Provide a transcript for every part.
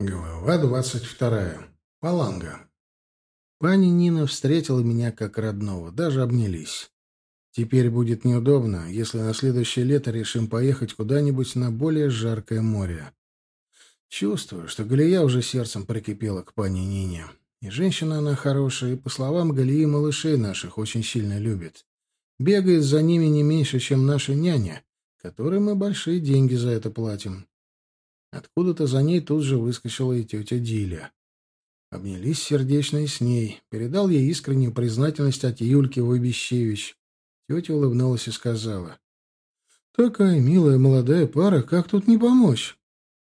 Глава двадцать вторая. Паланга. Пани Нина встретила меня как родного, даже обнялись. Теперь будет неудобно, если на следующее лето решим поехать куда-нибудь на более жаркое море. Чувствую, что Галия уже сердцем прикипела к пани Нине. И женщина она хорошая, и, по словам Галии, малышей наших очень сильно любит. Бегает за ними не меньше, чем наша няня, которой мы большие деньги за это платим. Откуда-то за ней тут же выскочила и тетя Диля. Обнялись сердечно и с ней. Передал ей искреннюю признательность от Юльки Войбищевич. Тетя улыбнулась и сказала. «Такая милая молодая пара, как тут не помочь?»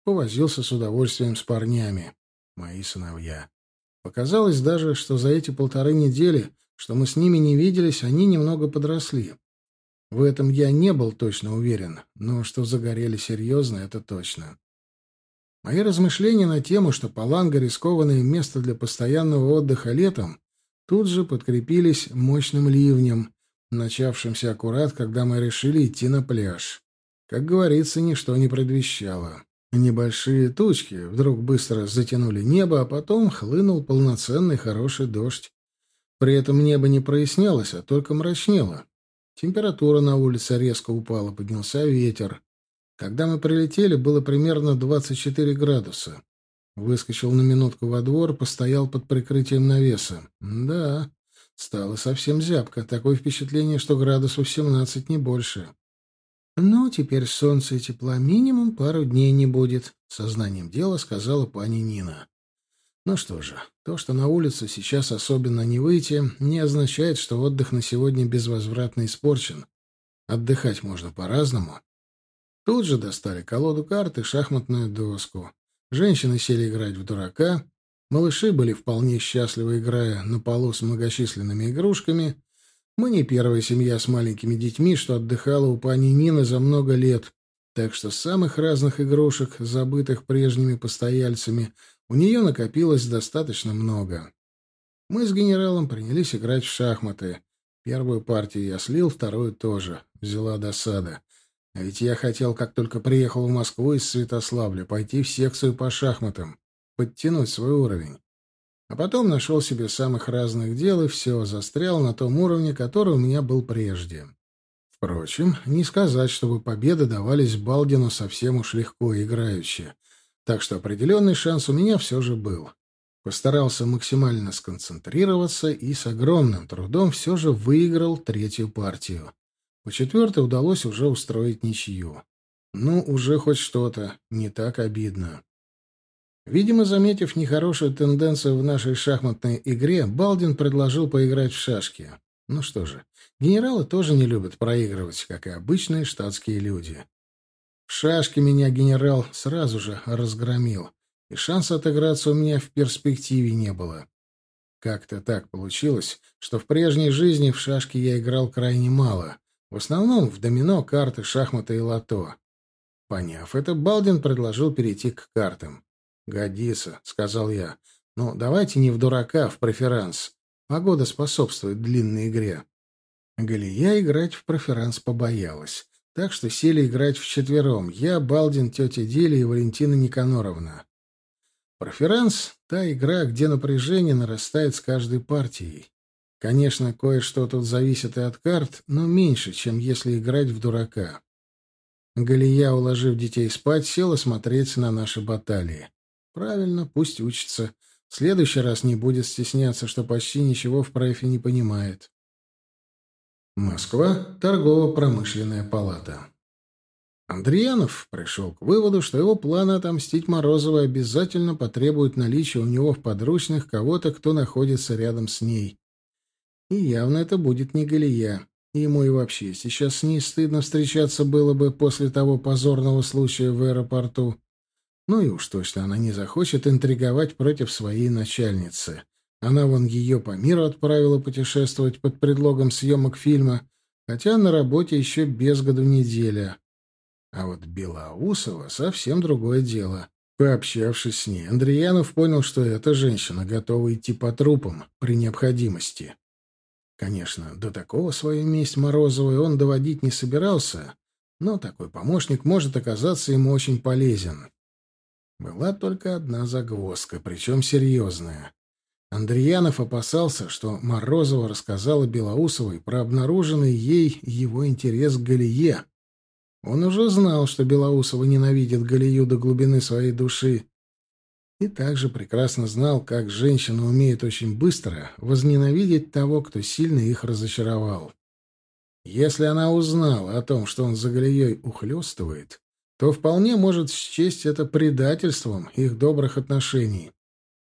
Повозился с удовольствием с парнями. Мои сыновья. Показалось даже, что за эти полторы недели, что мы с ними не виделись, они немного подросли. В этом я не был точно уверен, но что загорели серьезно, это точно. Мои размышления на тему, что Паланга — рискованное место для постоянного отдыха летом, тут же подкрепились мощным ливнем, начавшимся аккурат, когда мы решили идти на пляж. Как говорится, ничто не предвещало. Небольшие тучки вдруг быстро затянули небо, а потом хлынул полноценный хороший дождь. При этом небо не прояснялось, а только мрачнело. Температура на улице резко упала, поднялся ветер. Когда мы прилетели, было примерно 24 градуса. Выскочил на минутку во двор, постоял под прикрытием навеса. Да, стало совсем зябко. Такое впечатление, что градусов 17 не больше. «Ну, теперь солнца и тепла минимум пару дней не будет», — сознанием дела сказала пани Нина. «Ну что же, то, что на улицу сейчас особенно не выйти, не означает, что отдых на сегодня безвозвратно испорчен. Отдыхать можно по-разному. Тут же достали колоду карт и шахматную доску. Женщины сели играть в дурака. Малыши были вполне счастливы, играя на полу с многочисленными игрушками. Мы не первая семья с маленькими детьми, что отдыхала у пани Нины за много лет. Так что самых разных игрушек, забытых прежними постояльцами, у нее накопилось достаточно много. Мы с генералом принялись играть в шахматы. Первую партию я слил, вторую тоже. Взяла досада. А ведь я хотел, как только приехал в Москву из Святославля, пойти в секцию по шахматам, подтянуть свой уровень. А потом нашел себе самых разных дел и все, застрял на том уровне, который у меня был прежде. Впрочем, не сказать, чтобы победы давались Балдину совсем уж легко и играюще. Так что определенный шанс у меня все же был. Постарался максимально сконцентрироваться и с огромным трудом все же выиграл третью партию. По четвертой удалось уже устроить ничью. Ну, уже хоть что-то, не так обидно. Видимо, заметив нехорошую тенденцию в нашей шахматной игре, Балдин предложил поиграть в шашки. Ну что же, генералы тоже не любят проигрывать, как и обычные штатские люди. В шашки меня генерал сразу же разгромил, и шанса отыграться у меня в перспективе не было. Как-то так получилось, что в прежней жизни в шашки я играл крайне мало, в основном в домино, карты, шахматы и лото. Поняв это, Балдин предложил перейти к картам. «Годится», — сказал я. «Ну, давайте не в дурака, в преферанс. Погода способствует длинной игре». Галия играть в преферанс побоялась. Так что сели играть вчетвером. Я, Балдин, тетя Диля и Валентина Никаноровна. Преферанс — та игра, где напряжение нарастает с каждой партией. Конечно, кое-что тут зависит и от карт, но меньше, чем если играть в дурака. Галия, уложив детей спать, села смотреть на наши баталии. Правильно, пусть учится. В следующий раз не будет стесняться, что почти ничего в профи не понимает. Москва. Торгово-промышленная палата. Андреянов пришел к выводу, что его планы отомстить Морозовой обязательно потребуют наличия у него в подручных кого-то, кто находится рядом с ней. И явно это будет не Галия. Ему и вообще сейчас с ней стыдно встречаться было бы после того позорного случая в аэропорту. Ну и уж точно она не захочет интриговать против своей начальницы. Она вон ее по миру отправила путешествовать под предлогом съемок фильма, хотя на работе еще без году неделя. А вот Белоусова совсем другое дело. Пообщавшись с ней, Андреянов понял, что эта женщина готова идти по трупам при необходимости. Конечно, до такого свою месть Морозовой он доводить не собирался, но такой помощник может оказаться ему очень полезен. Была только одна загвоздка, причем серьезная. Андреянов опасался, что Морозова рассказала Белоусовой про обнаруженный ей его интерес к Галие. Он уже знал, что Белоусова ненавидит Галию до глубины своей души, и также прекрасно знал, как женщина умеет очень быстро возненавидеть того, кто сильно их разочаровал. Если она узнала о том, что он за Галией ухлёстывает, то вполне может счесть это предательством их добрых отношений.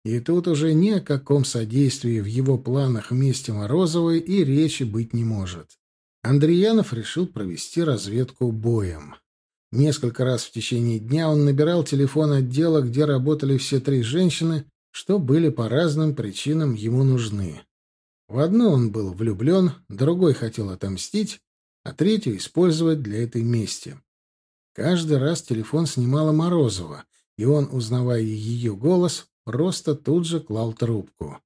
И тут уже ни о каком содействии в его планах вместе Морозовой и речи быть не может. Андреянов решил провести разведку боем. Несколько раз в течение дня он набирал телефон отдела, где работали все три женщины, что были по разным причинам ему нужны. В одну он был влюблен, другой хотел отомстить, а третью использовать для этой мести. Каждый раз телефон снимала Морозова, и он, узнавая ее голос, просто тут же клал трубку.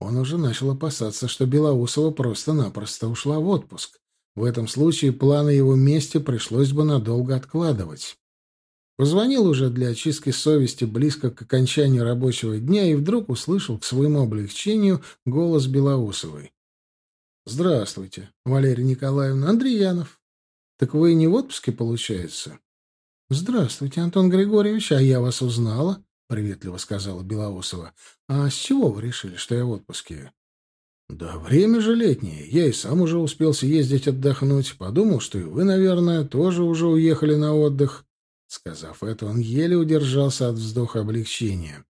Он уже начал опасаться, что Белоусова просто-напросто ушла в отпуск. В этом случае планы его мести пришлось бы надолго откладывать. Позвонил уже для очистки совести близко к окончанию рабочего дня и вдруг услышал к своему облегчению голос Белоусовой. «Здравствуйте, Валерия Николаевна. Андреянов. Так вы не в отпуске, получается?» «Здравствуйте, Антон Григорьевич, а я вас узнала», — приветливо сказала Белоусова. «А с чего вы решили, что я в отпуске?» «Да время же летнее. Я и сам уже успел съездить отдохнуть. Подумал, что и вы, наверное, тоже уже уехали на отдых». Сказав это, он еле удержался от вздоха облегчения.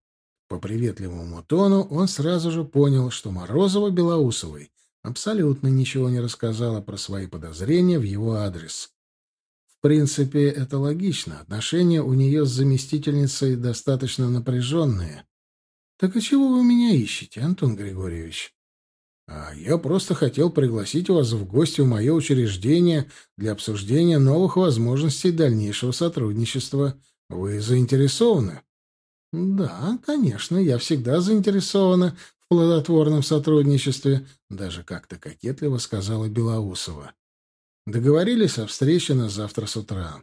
По приветливому тону он сразу же понял, что Морозова Белоусовой абсолютно ничего не рассказала про свои подозрения в его адрес. В принципе, это логично. Отношения у нее с заместительницей достаточно напряженные. «Так и чего вы меня ищете, Антон Григорьевич?» А я просто хотел пригласить вас в гости в мое учреждение для обсуждения новых возможностей дальнейшего сотрудничества. Вы заинтересованы? Да, конечно, я всегда заинтересована в плодотворном сотрудничестве, даже как-то кокетливо сказала Белоусова. Договорились о встрече на завтра с утра.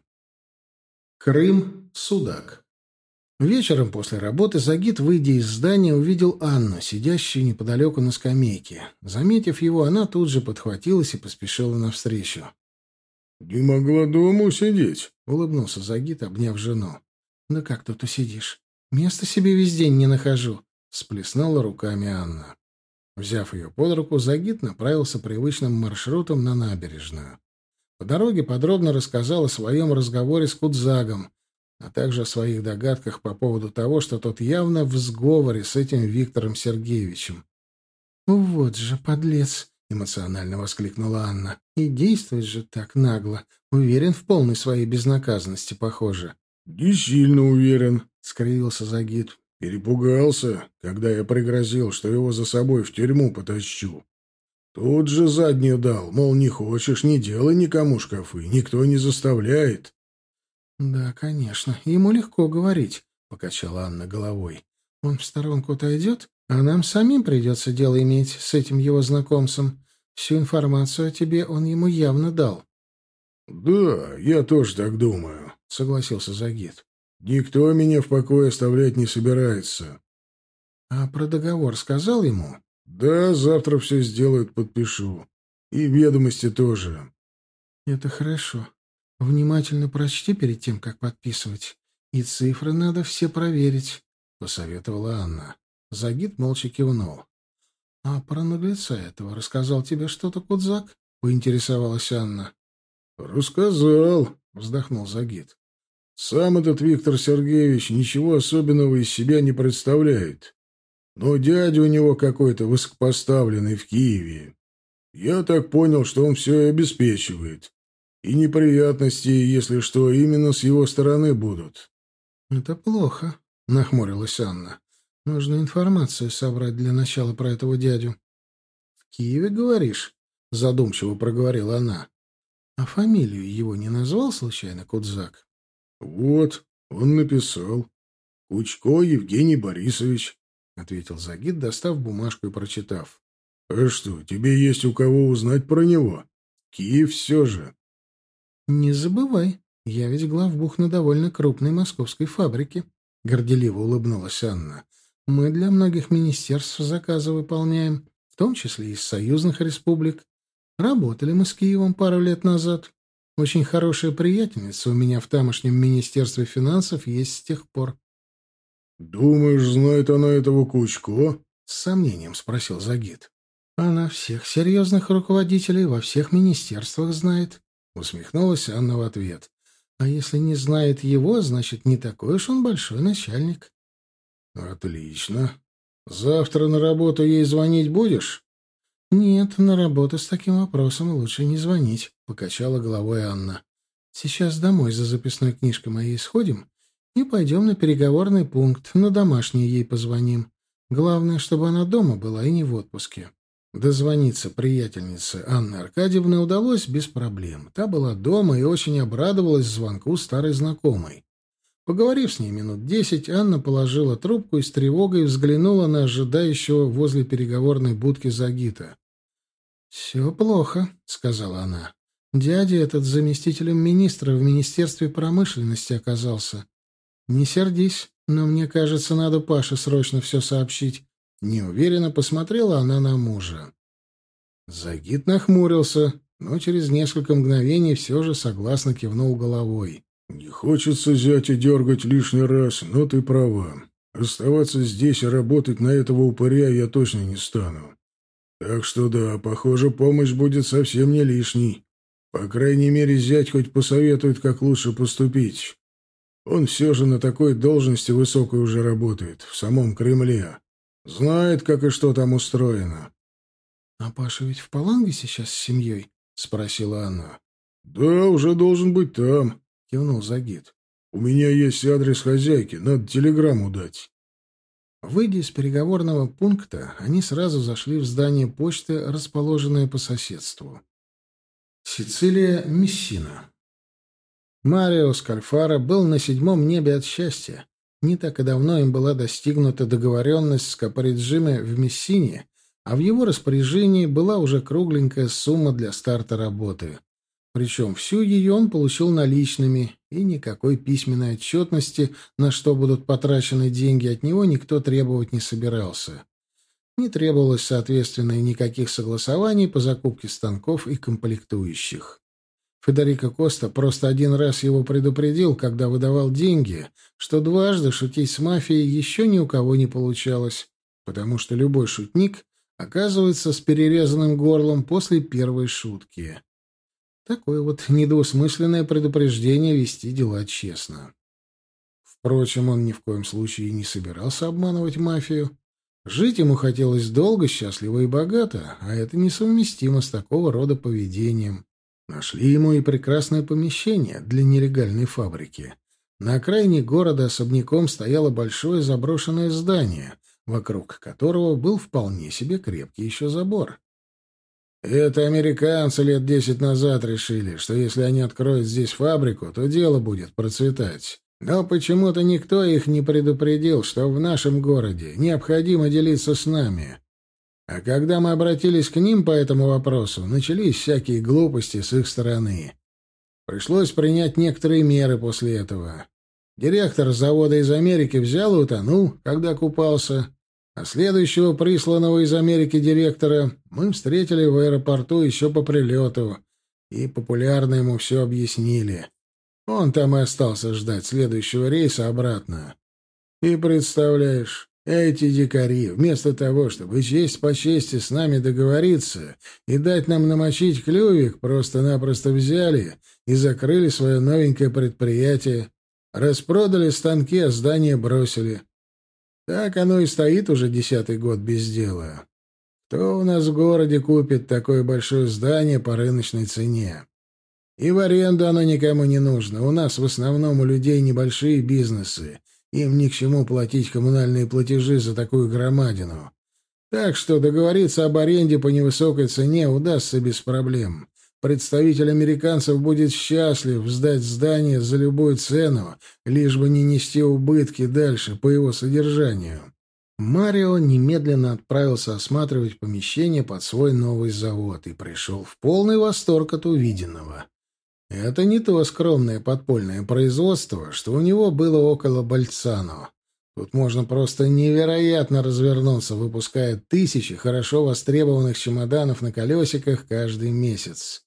Крым, Судак. Вечером после работы Загид, выйдя из здания, увидел Анну, сидящую неподалеку на скамейке. Заметив его, она тут же подхватилась и поспешила навстречу. «Не могла дома усидеть», — улыбнулся Загид, обняв жену. «Да как тут усидишь? Места себе весь день не нахожу», — сплеснула руками Анна. Взяв ее под руку, Загид направился привычным маршрутом на набережную. По дороге подробно рассказал о своем разговоре с Кудзагом, а также о своих догадках по поводу того, что тот явно в сговоре с этим Виктором Сергеевичем. «Вот же, подлец!» — эмоционально воскликнула Анна. «И действует же так нагло. Уверен в полной своей безнаказанности, похоже». «Не сильно уверен», — скривился Загид. «Перепугался, когда я пригрозил, что его за собой в тюрьму потащу. Тут же заднюю дал, мол, не хочешь, не делай никому шкафы, никто не заставляет». «Да, конечно. Ему легко говорить», — покачала Анна головой. «Он в сторонку отойдет, а нам самим придется дело иметь с этим его знакомцем. Всю информацию о тебе он ему явно дал». «Да, я тоже так думаю», — согласился Загид. «Никто меня в покое оставлять не собирается». «А про договор сказал ему?» «Да, завтра все сделают, подпишу. И ведомости тоже». «Это хорошо. Внимательно прочти перед тем, как подписывать. И цифры надо все проверить, — посоветовала Анна. Загид молча кивнул. — А про наглеца этого рассказал тебе что-то Кудзак? — поинтересовалась Анна. — Рассказал, — вздохнул Загид. — Сам этот Виктор Сергеевич ничего особенного из себя не представляет. Но дядя у него какой-то высокопоставленный в Киеве. Я так понял, что он все и обеспечивает. И неприятности, если что, именно с его стороны будут. — Это плохо, — нахмурилась Анна. — Нужно информацию собрать для начала про этого дядю. — В Киеве, говоришь? — задумчиво проговорила она. — А фамилию его не назвал случайно Кудзак? — Вот, он написал. — Кучко Евгений Борисович, — ответил Загид, достав бумажку и прочитав. — А что, тебе есть у кого узнать про него? Киев все же. «Не забывай, я ведь главбух на довольно крупной московской фабрике», — горделиво улыбнулась Анна. «Мы для многих министерств заказы выполняем, в том числе из союзных республик. Работали мы с Киевом пару лет назад. Очень хорошая приятельница у меня в тамошнем Министерстве финансов есть с тех пор». «Думаешь, знает она этого Кучко?» — с сомнением спросил Загид. «Она всех серьезных руководителей во всех министерствах знает», — усмехнулась Анна в ответ. «А если не знает его, значит, не такой уж он большой начальник». «Отлично. Завтра на работу ей звонить будешь?» «Нет, на работу с таким вопросом лучше не звонить», — покачала головой Анна. «Сейчас домой за записной книжкой моей сходим и пойдем на переговорный пункт, на домашний ей позвоним. Главное, чтобы она дома была и не в отпуске». Дозвониться приятельнице Анны Аркадьевны удалось без проблем. Та была дома и очень обрадовалась звонку старой знакомой. Поговорив с ней минут десять, Анна положила трубку и с тревогой взглянула на ожидающего возле переговорной будки Загита. «Все плохо», — сказала она. «Дядя этот заместителем министра в Министерстве промышленности оказался. Не сердись, но мне кажется, надо Паше срочно все сообщить. Неуверенно посмотрела она на мужа. Загид нахмурился, но через несколько мгновений все же согласно кивнул головой. «Не хочется зятя дергать лишний раз, но ты права. Оставаться здесь и работать на этого упыря я точно не стану. Так что да, похоже, помощь будет совсем не лишней. По крайней мере, зять хоть посоветует, как лучше поступить. Он все же на такой должности высокой уже работает, в самом Кремле. Знает, как и что там устроено. — А Паша ведь в Паланге сейчас с семьей? — спросила она. — Да, уже должен быть там, — кивнул Загид. — У меня есть адрес хозяйки, надо телеграмму дать. Выйдя из переговорного пункта, они сразу зашли в здание почты, расположенное по соседству. Сицилия, Мессина. Марио Скальфара был на седьмом небе от счастья. Не так и давно им была достигнута договоренность с Капариджиме в Мессине, а в его распоряжении была уже кругленькая сумма для старта работы. Причем всю ее он получил наличными, и никакой письменной отчетности, на что будут потрачены деньги, от него никто требовать не собирался. Не требовалось, соответственно, никаких согласований по закупке станков и комплектующих. Федерико Коста просто один раз его предупредил, когда выдавал деньги, что дважды шутить с мафией еще ни у кого не получалось, потому что любой шутник оказывается с перерезанным горлом после первой шутки. Такое вот недвусмысленное предупреждение вести дела честно. Впрочем, он ни в коем случае не собирался обманывать мафию. Жить ему хотелось долго, счастливо и богато, а это несовместимо с такого рода поведением. Нашли ему и прекрасное помещение для нелегальной фабрики. На окраине города особняком стояло большое заброшенное здание, вокруг которого был вполне себе крепкий еще забор. Это американцы лет десять назад решили, что если они откроют здесь фабрику, то дело будет процветать. Но почему-то никто их не предупредил, что в нашем городе необходимо делиться с нами. А когда мы обратились к ним по этому вопросу, начались всякие глупости с их стороны. Пришлось принять некоторые меры после этого. Директор завода из Америки взял и утонул, когда купался, а следующего присланного из Америки директора мы встретили в аэропорту еще по прилету, и популярно ему все объяснили. Он там и остался ждать следующего рейса обратно. И представляешь, эти дикари, вместо того, чтобы честь по чести с нами договориться и дать нам намочить клювик, просто-напросто взяли и закрыли свое новенькое предприятие, распродали станки, а здание бросили. Так оно и стоит уже десятый год без дела. Кто у нас в городе купит такое большое здание по рыночной цене? И в аренду оно никому не нужно. У нас в основном у людей небольшие бизнесы, им ни к чему платить коммунальные платежи за такую громадину. Так что договориться об аренде по невысокой цене удастся без проблем. Представитель американцев будет счастлив сдать здание за любую цену, лишь бы не нести убытки дальше по его содержанию. Марио немедленно отправился осматривать помещение под свой новый завод и пришел в полный восторг от увиденного. Это не то скромное подпольное производство, что у него было около Бальцано. Тут можно просто невероятно развернуться, выпуская тысячи хорошо востребованных чемоданов на колесиках каждый месяц.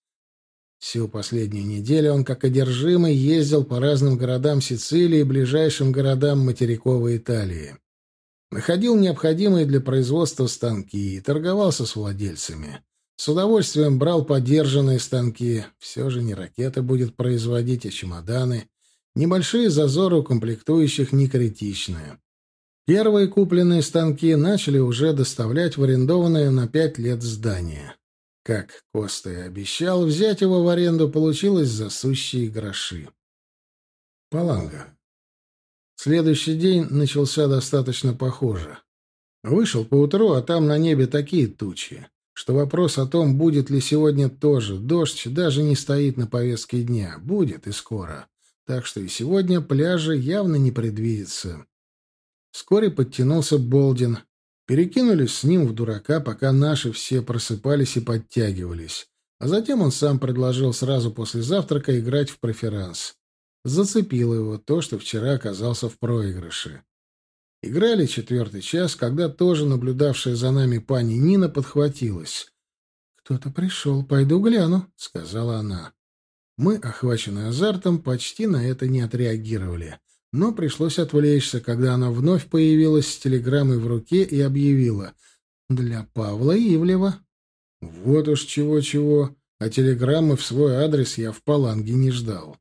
Всю последнюю неделю он, как одержимый, ездил по разным городам Сицилии и ближайшим городам материковой Италии. Находил необходимые для производства станки и торговался с владельцами. С удовольствием брал подержанные станки. Все же не ракеты будет производить, а чемоданы. Небольшие зазоры у комплектующих не критичные. Первые купленные станки начали уже доставлять в арендованное на пять лет здание. Как Коста и обещал, взять его в аренду получилось за сущие гроши. Паланга. Следующий день начался достаточно похоже. Вышел поутру, а там на небе такие тучи, что вопрос о том, будет ли сегодня тоже дождь, даже не стоит на повестке дня. Будет и скоро. Так что и сегодня пляжа явно не предвидится. Вскоре подтянулся Болдин. Перекинулись с ним в дурака, пока наши все просыпались и подтягивались. А затем он сам предложил сразу после завтрака играть в преферанс. Зацепило его то, что вчера оказался в проигрыше. Играли четвертый час, когда тоже наблюдавшая за нами пани Нина подхватилась. «Кто-то пришел, пойду гляну», — сказала она. Мы, охваченные азартом, почти на это не отреагировали. Но пришлось отвлечься, когда она вновь появилась с телеграммой в руке и объявила «Для Павла Ивлева». Вот уж чего-чего, а телеграммы в свой адрес я в Паланге не ждал.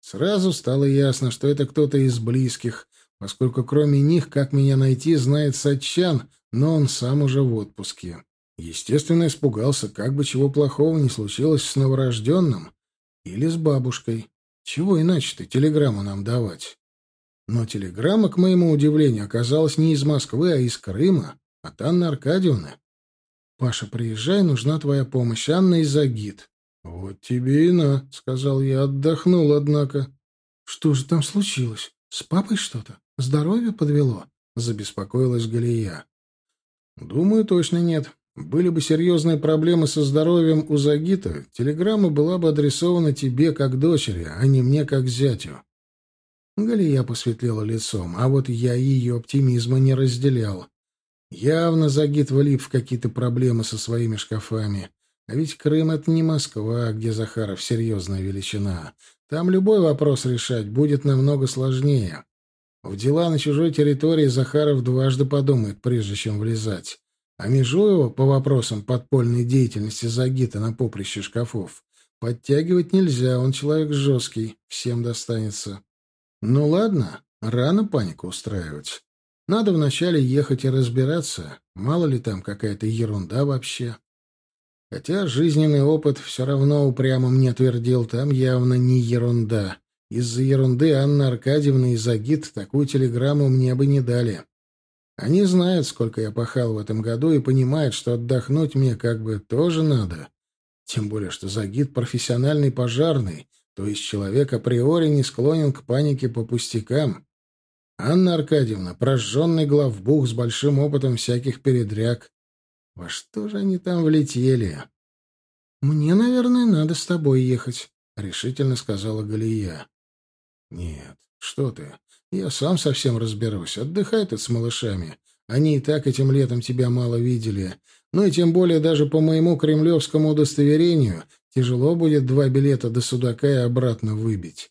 Сразу стало ясно, что это кто-то из близких, поскольку кроме них, как меня найти, знает Сачан, но он сам уже в отпуске. Естественно, испугался, как бы чего плохого не случилось с новорожденным или с бабушкой. Чего иначе-то телеграмму нам давать? Но телеграмма, к моему удивлению, оказалась не из Москвы, а из Крыма, от Анны Аркадьевны. «Паша, приезжай, нужна твоя помощь. Анна из Агит. «Вот тебе и на», — сказал я, — отдохнул, однако. «Что же там случилось? С папой что-то? Здоровье подвело?» — забеспокоилась Галия. «Думаю, точно нет. Были бы серьезные проблемы со здоровьем у Загита, телеграмма была бы адресована тебе как дочери, а не мне как зятю». Галия посветлела лицом, а вот я ее оптимизма не разделял. Явно Загит влип в какие-то проблемы со своими шкафами. А ведь Крым — это не Москва, где Захаров серьезная величина. Там любой вопрос решать будет намного сложнее. В дела на чужой территории Захаров дважды подумает, прежде чем влезать. А Межуева по вопросам подпольной деятельности Загита на поприще шкафов подтягивать нельзя, он человек жесткий, всем достанется. Ну ладно, рано панику устраивать. Надо вначале ехать и разбираться, мало ли там какая-то ерунда вообще. Хотя жизненный опыт все равно упрямо мне твердил, там явно не ерунда. Из-за ерунды Анна Аркадьевна и Загид такую телеграмму мне бы не дали. Они знают, сколько я пахал в этом году, и понимают, что отдохнуть мне как бы тоже надо. Тем более, что Загид профессиональный пожарный, то есть человек априори не склонен к панике по пустякам. Анна Аркадьевна — прожженный главбух с большим опытом всяких передряг. Во что же они там влетели? Мне, наверное, надо с тобой ехать, решительно сказала Галия. Нет, что ты? Я сам совсем разберусь. Отдыхай тут с малышами. Они и так этим летом тебя мало видели. Ну и тем более даже по моему кремлевскому удостоверению тяжело будет два билета до Судака и обратно выбить.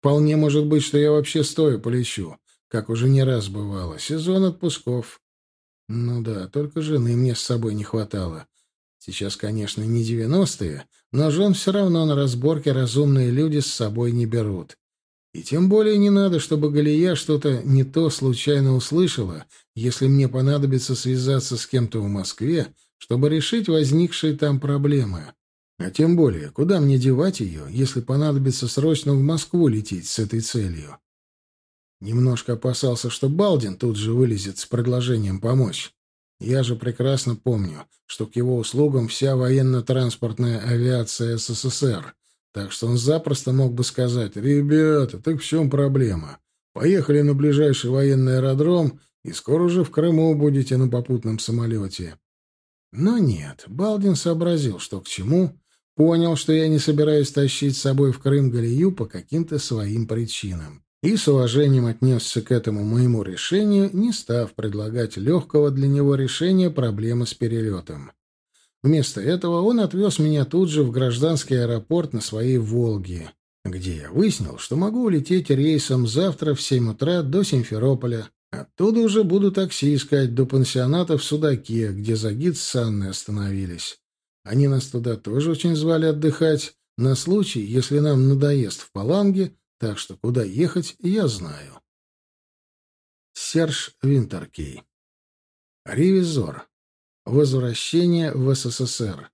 Вполне может быть, что я вообще стою полечу, как уже не раз бывало. Сезон отпусков. Ну да, только жены мне с собой не хватало. Сейчас, конечно, не девяностые, но жен все равно на разборке разумные люди с собой не берут. И тем более не надо, чтобы Галия что-то не то случайно услышала, если мне понадобится связаться с кем-то в Москве, чтобы решить возникшие там проблемы. А тем более, куда мне девать ее, если понадобится срочно в Москву лететь с этой целью? Немножко опасался, что Балдин тут же вылезет с предложением помочь. Я же прекрасно помню, что к его услугам вся военно-транспортная авиация СССР, так что он запросто мог бы сказать «Ребята, так в чем проблема? Поехали на ближайший военный аэродром, и скоро уже в Крыму будете на попутном самолете». Но нет, Балдин сообразил, что к чему, Понял, что я не собираюсь тащить с собой в Крым Галию по каким-то своим причинам. И с уважением отнесся к этому моему решению, не став предлагать легкого для него решения проблемы с перелетом. Вместо этого он отвез меня тут же в гражданский аэропорт на своей «Волге», где я выяснил, что могу улететь рейсом завтра в 7 утра до Симферополя. Оттуда уже буду такси искать до пансионата в Судаке, где Загид с Анной остановились. Они нас туда тоже очень звали отдыхать, на случай, если нам надоест в Паланге, так что куда ехать, я знаю. Серж Винтеркей. Ревизор. Возвращение в СССР.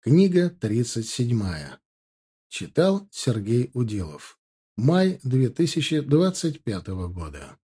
Книга 37. Читал Сергей Уделов. Май 2025 года.